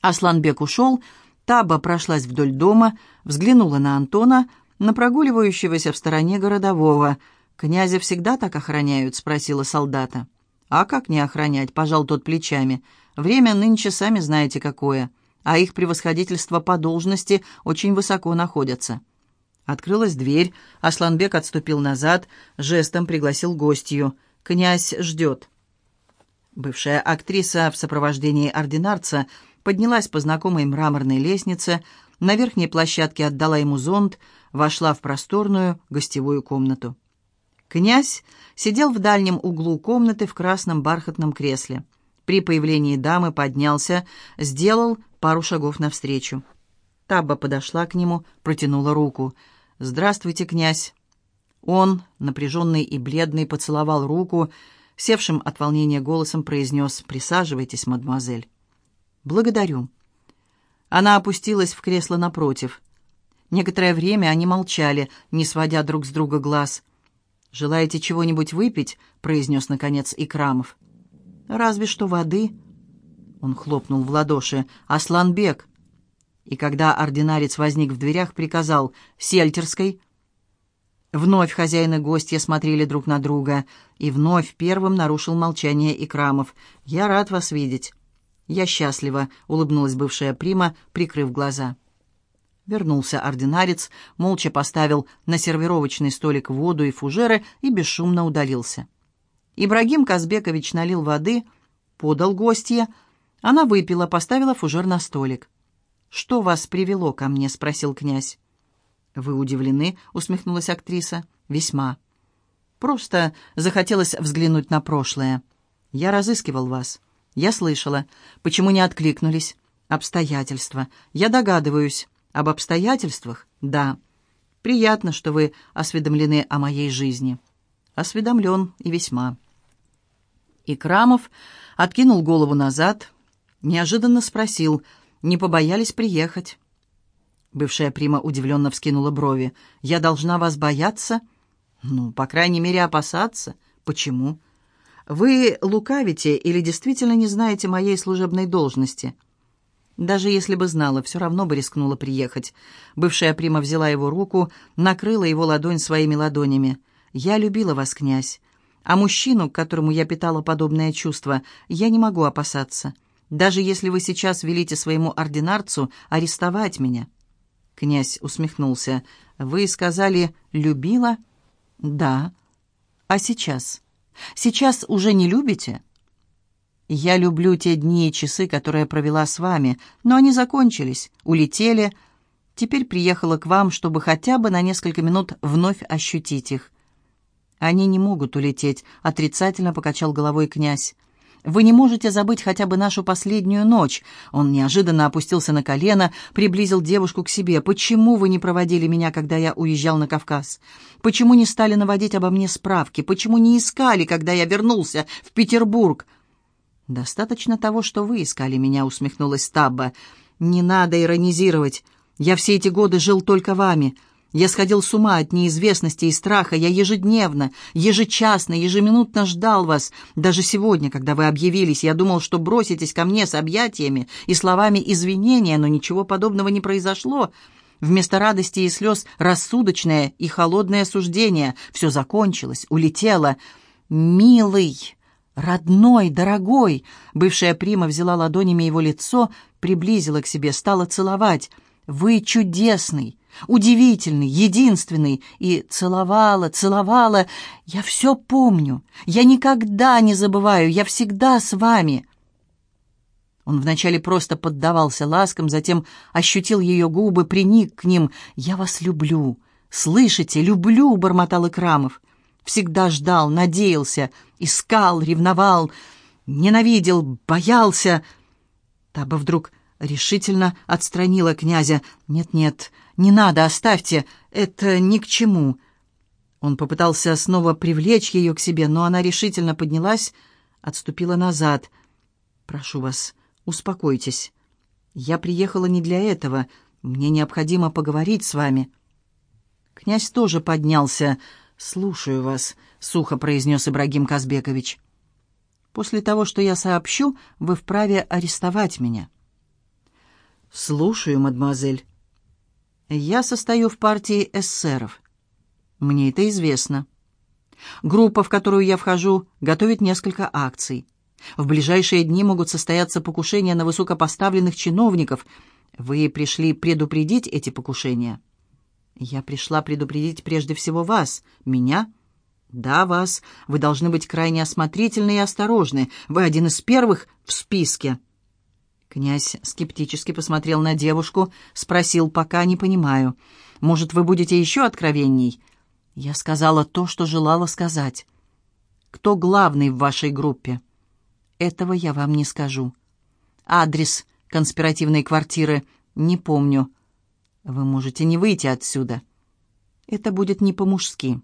Асланбек ушел, Таба прошлась вдоль дома, взглянула на Антона, на прогуливающегося в стороне городового. «Князя всегда так охраняют?» — спросила солдата. «А как не охранять?» — пожал тот плечами. «Время нынче сами знаете какое, а их превосходительство по должности очень высоко находятся». Открылась дверь, Асланбек отступил назад, жестом пригласил гостью. «Князь ждет». Бывшая актриса в сопровождении ординарца поднялась по знакомой мраморной лестнице, на верхней площадке отдала ему зонт, вошла в просторную гостевую комнату. Князь сидел в дальнем углу комнаты в красном бархатном кресле. При появлении дамы поднялся, сделал пару шагов навстречу. Таба подошла к нему, протянула руку. «Здравствуйте, князь!» Он, напряженный и бледный, поцеловал руку, севшим от волнения голосом произнес «Присаживайтесь, мадемуазель». «Благодарю». Она опустилась в кресло напротив. Некоторое время они молчали, не сводя друг с друга глаз. «Желаете чего-нибудь выпить?» — произнес, наконец, Икрамов. «Разве что воды». Он хлопнул в ладоши. «Асланбек!» И когда ординарец возник в дверях, приказал «Сельтерской». Вновь хозяин и гостья смотрели друг на друга, и вновь первым нарушил молчание Икрамов. «Я рад вас видеть». «Я счастлива», — улыбнулась бывшая прима, прикрыв глаза. Вернулся ординарец, молча поставил на сервировочный столик воду и фужеры и бесшумно удалился. Ибрагим Казбекович налил воды, подал гостье. Она выпила, поставила фужер на столик. «Что вас привело ко мне?» — спросил князь. «Вы удивлены?» — усмехнулась актриса. «Весьма. Просто захотелось взглянуть на прошлое. Я разыскивал вас. Я слышала. Почему не откликнулись? Обстоятельства. Я догадываюсь. Об обстоятельствах? Да. Приятно, что вы осведомлены о моей жизни. Осведомлен и весьма. И Крамов откинул голову назад, неожиданно спросил, не побоялись приехать. Бывшая прима удивленно вскинула брови. «Я должна вас бояться?» «Ну, по крайней мере, опасаться. Почему?» «Вы лукавите или действительно не знаете моей служебной должности?» Даже если бы знала, все равно бы рискнула приехать. Бывшая прима взяла его руку, накрыла его ладонь своими ладонями. «Я любила вас, князь. А мужчину, к которому я питала подобное чувство, я не могу опасаться. Даже если вы сейчас велите своему ординарцу арестовать меня». Князь усмехнулся. «Вы сказали «любила»?» «Да». «А сейчас? Сейчас уже не любите?» Я люблю те дни и часы, которые провела с вами, но они закончились, улетели. Теперь приехала к вам, чтобы хотя бы на несколько минут вновь ощутить их. Они не могут улететь, отрицательно покачал головой князь. Вы не можете забыть хотя бы нашу последнюю ночь. Он неожиданно опустился на колено, приблизил девушку к себе. Почему вы не проводили меня, когда я уезжал на Кавказ? Почему не стали наводить обо мне справки? Почему не искали, когда я вернулся в Петербург? «Достаточно того, что вы искали меня», — усмехнулась Табба. «Не надо иронизировать. Я все эти годы жил только вами. Я сходил с ума от неизвестности и страха. Я ежедневно, ежечасно, ежеминутно ждал вас. Даже сегодня, когда вы объявились, я думал, что броситесь ко мне с объятиями и словами извинения, но ничего подобного не произошло». Вместо радости и слез рассудочное и холодное суждение. Все закончилось, улетело. «Милый!» «Родной, дорогой!» Бывшая прима взяла ладонями его лицо, приблизила к себе, стала целовать. «Вы чудесный, удивительный, единственный!» И целовала, целовала. «Я все помню. Я никогда не забываю. Я всегда с вами!» Он вначале просто поддавался ласкам, затем ощутил ее губы, приник к ним. «Я вас люблю! Слышите? Люблю!» — бормотал Икрамов. Всегда ждал, надеялся, искал, ревновал, ненавидел, боялся. Таба вдруг решительно отстранила князя. «Нет-нет, не надо, оставьте, это ни к чему». Он попытался снова привлечь ее к себе, но она решительно поднялась, отступила назад. «Прошу вас, успокойтесь. Я приехала не для этого. Мне необходимо поговорить с вами». Князь тоже поднялся. «Слушаю вас», — сухо произнес Ибрагим Казбекович. «После того, что я сообщу, вы вправе арестовать меня». «Слушаю, мадемуазель». «Я состою в партии эсеров. Мне это известно. Группа, в которую я вхожу, готовит несколько акций. В ближайшие дни могут состояться покушения на высокопоставленных чиновников. Вы пришли предупредить эти покушения?» «Я пришла предупредить прежде всего вас. Меня?» «Да, вас. Вы должны быть крайне осмотрительны и осторожны. Вы один из первых в списке». Князь скептически посмотрел на девушку, спросил, «Пока не понимаю. Может, вы будете еще откровенней?» Я сказала то, что желала сказать. «Кто главный в вашей группе?» «Этого я вам не скажу. Адрес конспиративной квартиры не помню. Вы можете не выйти отсюда. Это будет не по-мужски».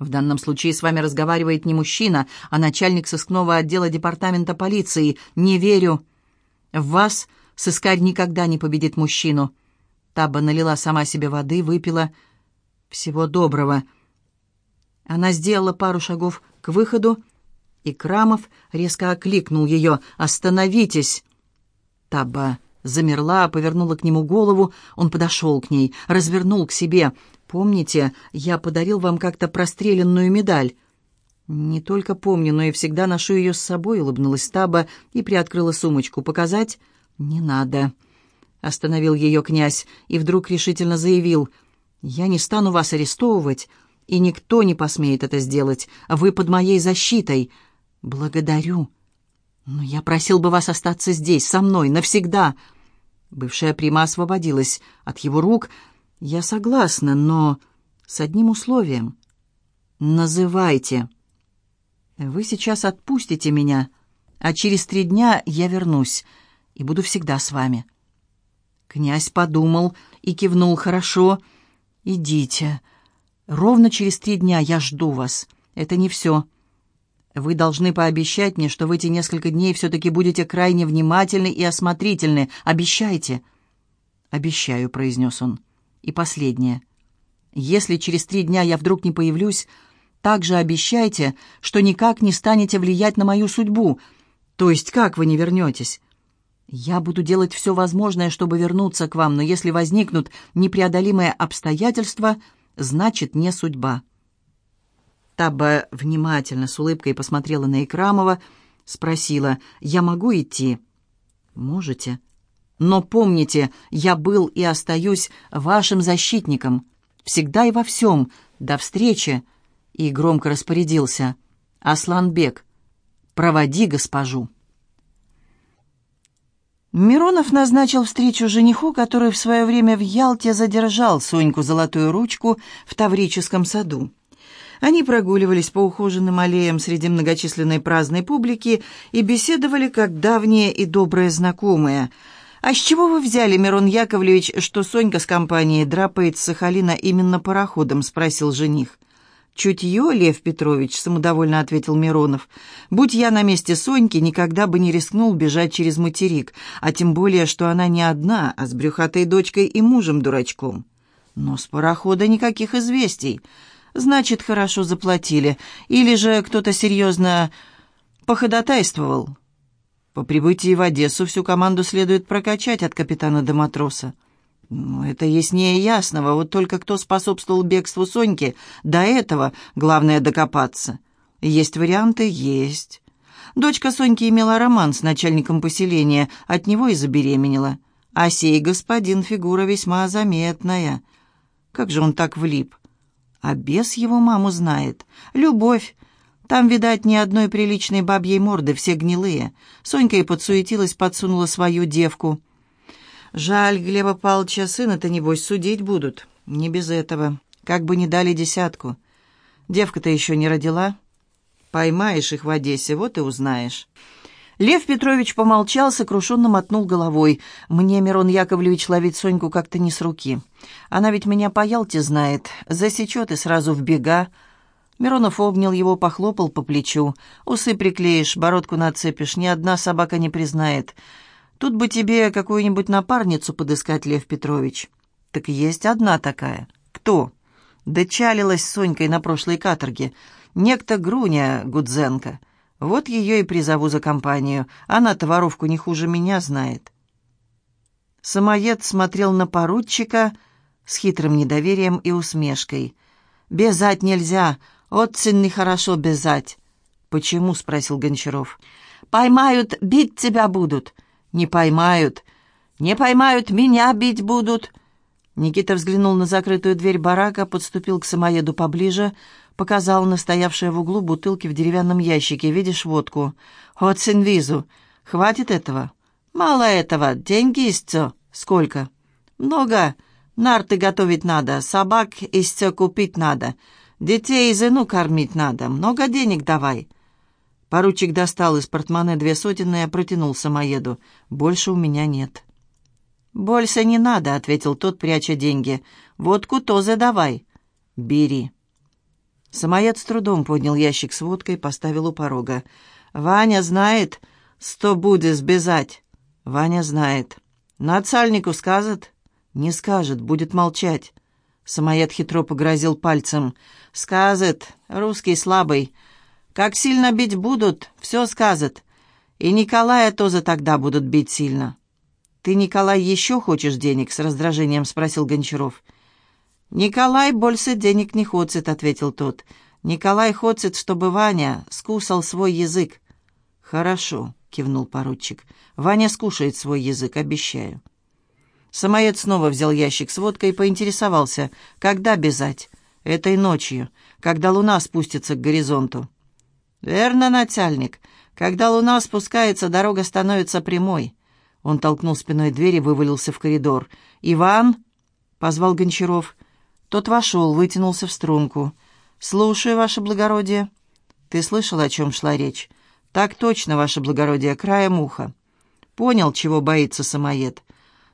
В данном случае с вами разговаривает не мужчина, а начальник сыскного отдела департамента полиции. Не верю. В вас сыскарь никогда не победит мужчину. Таба налила сама себе воды, выпила. Всего доброго. Она сделала пару шагов к выходу, и Крамов резко окликнул ее «Остановитесь!». Таба замерла, повернула к нему голову. Он подошел к ней, развернул к себе – Помните, я подарил вам как-то простреленную медаль?» «Не только помню, но и всегда ношу ее с собой», — улыбнулась Таба и приоткрыла сумочку. «Показать?» «Не надо», — остановил ее князь и вдруг решительно заявил. «Я не стану вас арестовывать, и никто не посмеет это сделать. Вы под моей защитой». «Благодарю. Но я просил бы вас остаться здесь, со мной, навсегда». Бывшая прима освободилась от его рук, — «Я согласна, но с одним условием. Называйте. Вы сейчас отпустите меня, а через три дня я вернусь и буду всегда с вами». Князь подумал и кивнул хорошо. «Идите. Ровно через три дня я жду вас. Это не все. Вы должны пообещать мне, что в эти несколько дней все-таки будете крайне внимательны и осмотрительны. Обещайте». «Обещаю», — произнес он. И последнее. Если через три дня я вдруг не появлюсь, также обещайте, что никак не станете влиять на мою судьбу. То есть как вы не вернетесь? Я буду делать все возможное, чтобы вернуться к вам, но если возникнут непреодолимые обстоятельства, значит, не судьба». Таба внимательно, с улыбкой посмотрела на Икрамова, спросила, «Я могу идти?» «Можете», но помните, я был и остаюсь вашим защитником. Всегда и во всем. До встречи!» И громко распорядился. «Асланбек, проводи госпожу». Миронов назначил встречу жениху, который в свое время в Ялте задержал Соньку Золотую Ручку в Таврическом саду. Они прогуливались по ухоженным аллеям среди многочисленной праздной публики и беседовали как давние и добрые знакомые – «А с чего вы взяли, Мирон Яковлевич, что Сонька с компанией драпает с Сахалина именно пароходом?» — спросил жених. «Чутье, Лев Петрович», — самодовольно ответил Миронов. «Будь я на месте Соньки, никогда бы не рискнул бежать через материк, а тем более, что она не одна, а с брюхатой дочкой и мужем-дурачком». «Но с парохода никаких известий. Значит, хорошо заплатили. Или же кто-то серьезно походатайствовал?» По прибытии в Одессу всю команду следует прокачать от капитана до матроса. Ну, это яснее ясного, вот только кто способствовал бегству Соньки, до этого главное докопаться. Есть варианты? Есть. Дочка Соньки имела роман с начальником поселения, от него и забеременела. А сей господин фигура весьма заметная. Как же он так влип? А бес его маму знает. Любовь, там, видать, ни одной приличной бабьей морды, все гнилые. Сонька и подсуетилась, подсунула свою девку. Жаль, Глеба Павловича сына-то, небось, судить будут. Не без этого. Как бы не дали десятку. Девка-то еще не родила. Поймаешь их в Одессе, вот и узнаешь. Лев Петрович помолчал, сокрушенно мотнул головой. «Мне, Мирон Яковлевич, ловить Соньку как-то не с руки. Она ведь меня по Ялте знает. Засечет и сразу в бега. Миронов обнял его, похлопал по плечу. «Усы приклеишь, бородку нацепишь, ни одна собака не признает. Тут бы тебе какую-нибудь напарницу подыскать, Лев Петрович». «Так есть одна такая». «Кто?» «Да чалилась с Сонькой на прошлой каторге. Некто Груня Гудзенко. Вот ее и призову за компанию. Она-то воровку не хуже меня знает». Самоед смотрел на поручика с хитрым недоверием и усмешкой. «Безать нельзя, очень нехорошо безать». «Почему?» — спросил Гончаров. «Поймают, бить тебя будут». «Не поймают». «Не поймают, меня бить будут». Никита взглянул на закрытую дверь барака, подступил к самоеду поближе, показал на стоявшие в углу бутылки в деревянном ящике. «Видишь водку?» «Очень визу. Хватит этого?» «Мало этого. Деньги исто». «Сколько?» «Много. Нарты готовить надо, собак исто купить надо, детей и жену кормить надо. Много денег давай». Поручик достал из портмоне две сотенные, протянул самоеду. «Больше у меня нет». «Больше не надо», — ответил тот, пряча деньги. «Водку тоже давай». «Бери». Самоед с трудом поднял ящик с водкой, поставил у порога. «Ваня знает, что будет сбезать». «Ваня знает». «Нацальнику скажет?» «Не скажет, будет молчать». Самоед хитро погрозил пальцем. «Скажет, русский слабый. Как сильно бить будут, все скажет. И Николая тоже тогда будут бить сильно». «Ты, Николай, еще хочешь денег?» — с раздражением спросил Гончаров. «Николай больше денег не хочет», — ответил тот. «Николай хочет, чтобы Ваня скусал свой язык». «Хорошо», — кивнул поручик. «Ваня скушает свой язык, обещаю». Самоед снова взял ящик с водкой и поинтересовался, когда бежать. «Этой ночью, когда луна спустится к горизонту». «Верно, начальник. Когда луна спускается, дорога становится прямой». Он толкнул спиной дверь и вывалился в коридор. «Иван!» — позвал Гончаров. Тот вошел, вытянулся в струнку. «Слушаю, ваше благородие». «Ты слышал, о чем шла речь?» «Так точно, ваше благородие, краем уха». «Понял, чего боится самоед».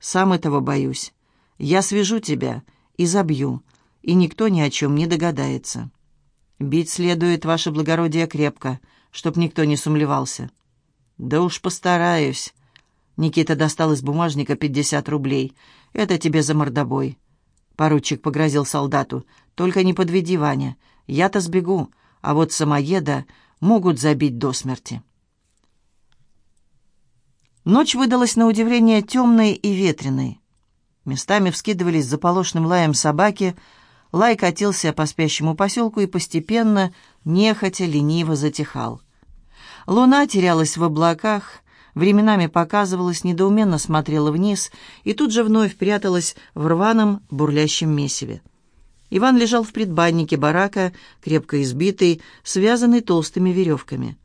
«Сам этого боюсь. Я свяжу тебя и забью, и никто ни о чем не догадается». «Бить следует, ваше благородие, крепко, чтоб никто не сумлевался». «Да уж постараюсь». Никита достал из бумажника пятьдесят рублей. «Это тебе за мордобой». Поручик погрозил солдату. «Только не подведи, Ваня. Я-то сбегу, а вот самоеда могут забить до смерти». Ночь выдалась на удивление темной и ветреной. Местами вскидывались заполошным лаем собаки, лай катился по спящему поселку и постепенно, нехотя, лениво затихал. Луна терялась в облаках, временами показывалась, недоуменно смотрела вниз и тут же вновь пряталась в рваном бурлящем месиве. Иван лежал в предбаннике барака, крепко избитый, связанный толстыми веревками.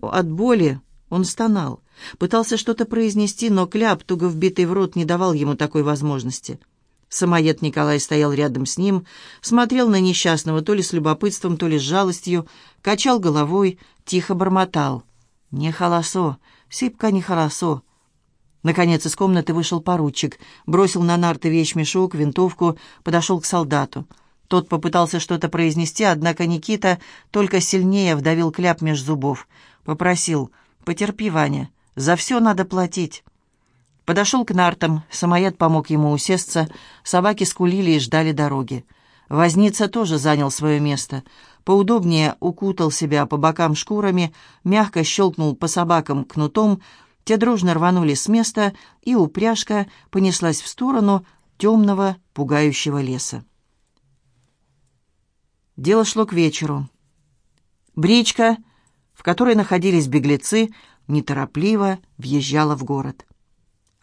От боли он стонал, пытался что-то произнести, но кляп, туго вбитый в рот, не давал ему такой возможности. Самоед Николай стоял рядом с ним, смотрел на несчастного то ли с любопытством, то ли с жалостью, качал головой, тихо бормотал. «Не холосо, Сипка нехорошо». Наконец из комнаты вышел поручик, бросил на нарты вещмешок, винтовку, подошел к солдату. Тот попытался что-то произнести, однако Никита только сильнее вдавил кляп меж зубов. Попросил «Потерпи, Ваня, за все надо платить». Подошел к нартам, самоед помог ему усесться, собаки скулили и ждали дороги. Возница тоже занял свое место. Поудобнее укутал себя по бокам шкурами, мягко щелкнул по собакам кнутом, те дружно рванули с места, и упряжка понеслась в сторону темного, пугающего леса. Дело шло к вечеру. Бричка, в которой находились беглецы, неторопливо въезжала в город.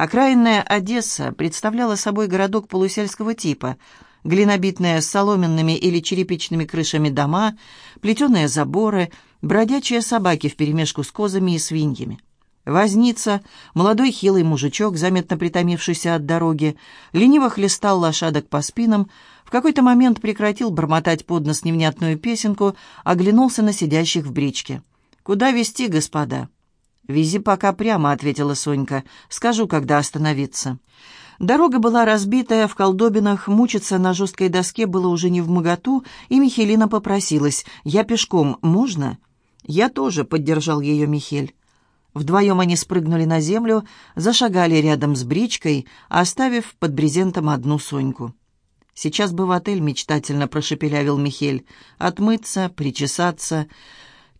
Окраинная Одесса представляла собой городок полусельского типа – глинобитные с соломенными или черепичными крышами дома, плетеные заборы, бродячие собаки вперемешку с козами и свиньями. Возница, молодой хилый мужичок, заметно притомившийся от дороги, лениво хлестал лошадок по спинам, в какой-то момент прекратил бормотать под нос невнятную песенку, оглянулся на сидящих в бричке. «Куда везти, господа?» «Вези пока прямо», — ответила Сонька. «Скажу, когда остановиться». Дорога была разбитая, в колдобинах, мучиться на жесткой доске было уже не в моготу, и Михелина попросилась. «Я пешком, можно?» «Я тоже», — поддержал ее Михель. Вдвоем они спрыгнули на землю, зашагали рядом с бричкой, оставив под брезентом одну Соньку. «Сейчас бы в отель», — мечтательно прошепелявил Михель. «Отмыться, причесаться,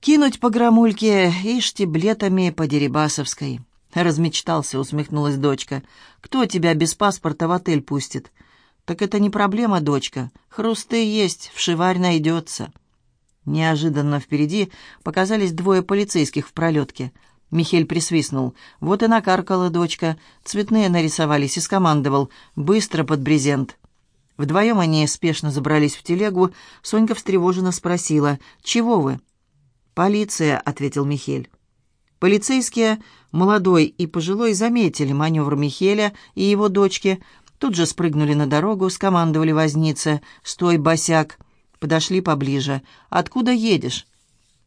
кинуть по громульке и штиблетами по Дерибасовской». Размечтался, усмехнулась дочка. «Кто тебя без паспорта в отель пустит?» «Так это не проблема, дочка. Хрусты есть, вшиварь найдется». Неожиданно впереди показались двое полицейских в пролетке. Михель присвистнул. Вот и накаркала дочка. Цветные нарисовались и скомандовал. «Быстро под брезент». Вдвоем они спешно забрались в телегу. Сонька встревоженно спросила. «Чего вы?» «Полиция», — ответил Михель. Полицейские, молодой и пожилой, заметили маневр Михеля и его дочки. Тут же спрыгнули на дорогу, скомандовали вознице. «Стой, босяк!» Подошли поближе. «Откуда едешь?»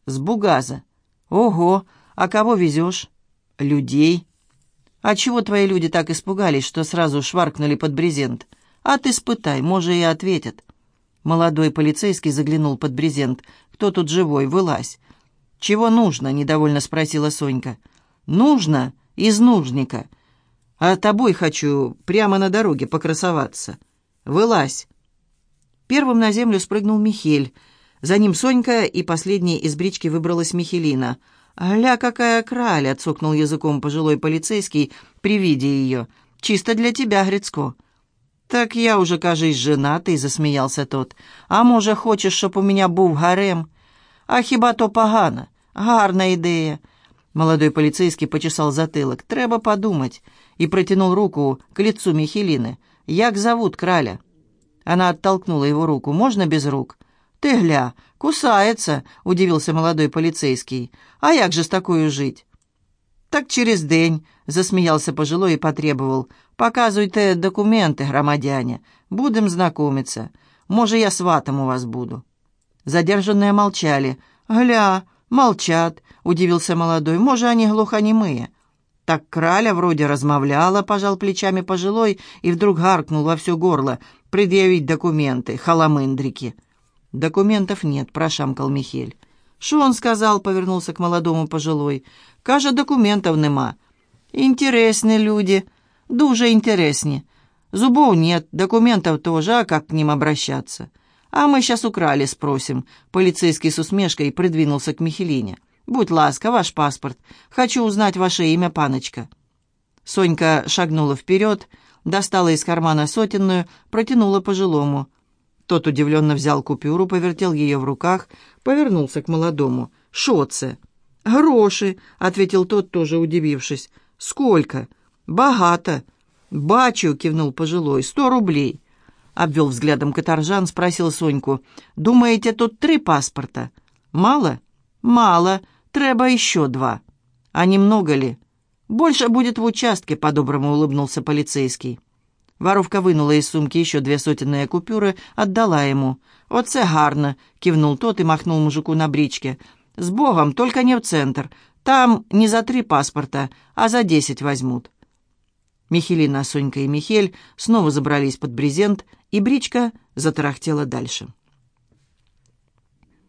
«С Бугаза». «Ого! А кого везешь?» «Людей». «А чего твои люди так испугались, что сразу шваркнули под брезент?» «А ты спытай, может, и ответят». Молодой полицейский заглянул под брезент. «Кто тут живой? Вылазь». «Чего нужно?» — недовольно спросила Сонька. «Нужно из нужника. А тобой хочу прямо на дороге покрасоваться. Вылазь». Первым на землю спрыгнул Михель. За ним Сонька, и последней из брички выбралась Михелина. «Ля, какая краля!» — цокнул языком пожилой полицейский при виде ее. «Чисто для тебя, Грицко». «Так я уже, кажись, женатый», — засмеялся тот. «А може, хочеш, щоб у меня був гарем? А хіба то погано? Гарна ідея». Молодой полицейский почесал затылок. «Треба подумать». И протянул руку к лицу Михелины. «Як зовут краля?» Она оттолкнула его руку. «Можно без рук?» «Ты гля, кусается», — удивился молодой полицейский. «А як же с такой жить?» «Так через день», — засмеялся пожилой и потребовал. «Показывайте документы, громадяне. Будем знакомиться. Може, я сватом у вас буду». Задержанные молчали. «Гля, молчат», — удивился молодой. «Може, они глухонемые?» Так краля вроде размовляла, пожал плечами пожилой и вдруг гаркнул во все горло. «Предъявить документы, халамындрики». «Документов нет», — прошамкал Михель. «Шо он сказал?» — повернулся к молодому пожилой. «Каже, документов нема». «Интересны люди. Дуже интересні. Зубов нет, документов тоже, а как к ним обращаться?» «А мы сейчас украли, спросим». Полицейский с усмешкой придвинулся к Михелине. «Будь ласка, ваш паспорт. Хочу узнать ваше имя, паночка». Сонька шагнула вперед, достала из кармана сотенную, протянула пожилому. Тот удивленно взял купюру, повертел ее в руках, повернулся к молодому. «Шо це?» «Гроши», — ответил тот, тоже удивившись. «Сколько?» «Богато». «Бачу», — кивнул пожилой, — «сто рублей». Обвел взглядом каторжан, спросил Соньку. «Думаете, тут три паспорта?» «Мало?» «Мало. Треба еще два». «А немного ли?» «Больше будет в участке», — по-доброму улыбнулся полицейский. Воровка вынула из сумки еще две сотенные купюры, отдала ему. «Оце гарно!» — кивнул тот и махнул мужику на бричке. «С Богом, только не в центр. Там не за три паспорта, а за десять возьмут». Михелина, Сонька и Михель снова забрались под брезент, и бричка затарахтела дальше.